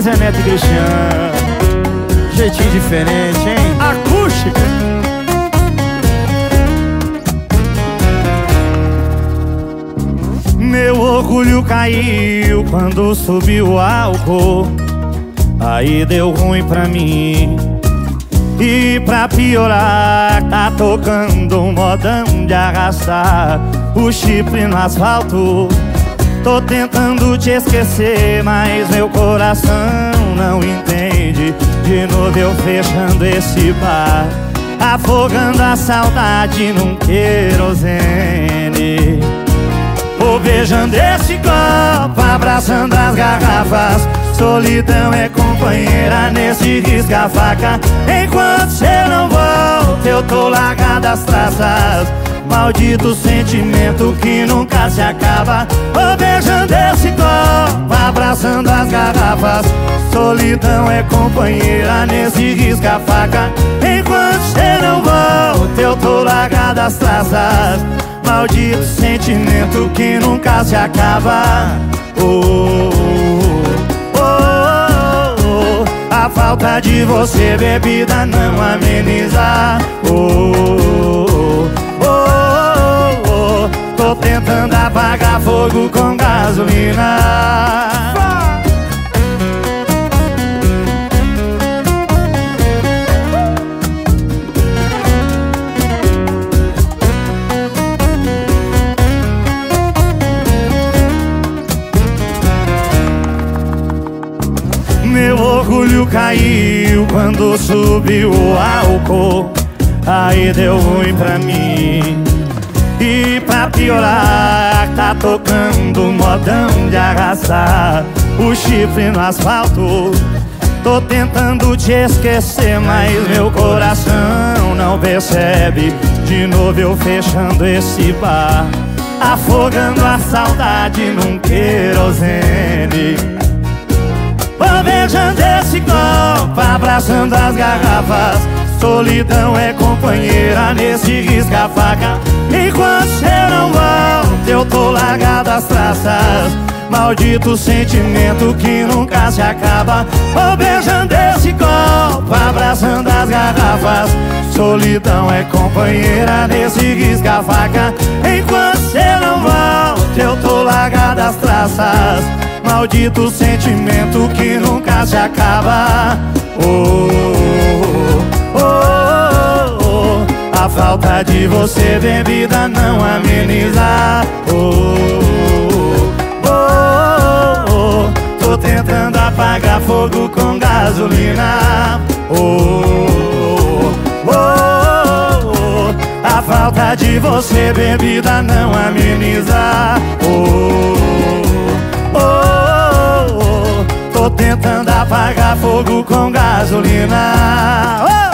Zezé Neto e Cristiano. Jeitinho diferente, hein? Acústica. Meu orgulho caiu quando subiu o álcool. Aí deu ruim pra mim. E pra piorar, tá tocando um modão de arrastar O chifre no asfalto Tô tentando te esquecer, mas meu coração não entende. De novo eu fechando esse bar Afogando a saudade num querosene. Vou beijando esse copo, abraçando as garrafas. Solidão é companheira nesse risca-faca Enquanto cê não volta, eu tô largado as traças Maldito sentimento que nunca se acaba. Vou beijando esse copo, abraçando as garrafas. Solidão é companheira nesse risca-faca Enquanto cê não volta, eu tô largado as traças. Maldito sentimento que nunca se acaba. Oh, oh, oh, oh. A falta de você, bebida, não ameniza. Oh, oh, fogo com gasolina. Meu orgulho caiu quando subiu o álcool. Aí deu ruim pra mim E pra piorar, tá tocando modão de arrasar O chifre no asfalto. Tô tentando te esquecer, mas meu coração não percebe. De novo eu fechando esse bar Afogando a saudade num querosene. Beijando esse copo, abraçando as garrafas Solidão é companheira nesse risca-faca. Enquanto cê não volta, eu tô largado as traças. Maldito sentimento que nunca se acaba. Vou beijando esse copo, abraçando as garrafas. Solidão é companheira nesse risca-faca. Enquanto cê não volta, eu tô largado as traças. Maldito sentimento que nunca se acaba. Oh, oh, De você, bebida, não ameniza oh, oh, oh. Tô tentando apagar fogo com gasolina. Oh, oh, oh. A falta de você, bebida, não ameniza oh, oh, oh, Tô tentando apagar fogo com gasolina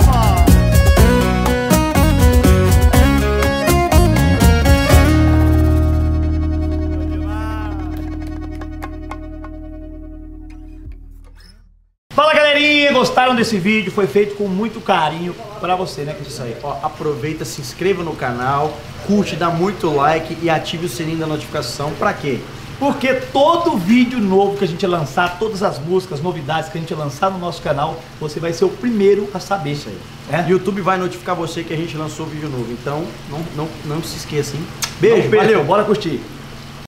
gostaram desse vídeo? Foi feito com muito carinho pra você, né, que Isso aí, ó, aproveita, se inscreva no canal, curte, dá muito like e ative o sininho da notificação. Pra quê? Porque todo vídeo novo que a gente lançar, todas as músicas, novidades que a gente lançar no nosso canal, você vai ser o primeiro a saber. Isso aí. É? YouTube vai notificar você que a gente lançou vídeo novo. Então, não, não, não se esqueça, hein? Beijo, beijo, valeu! bora curtir.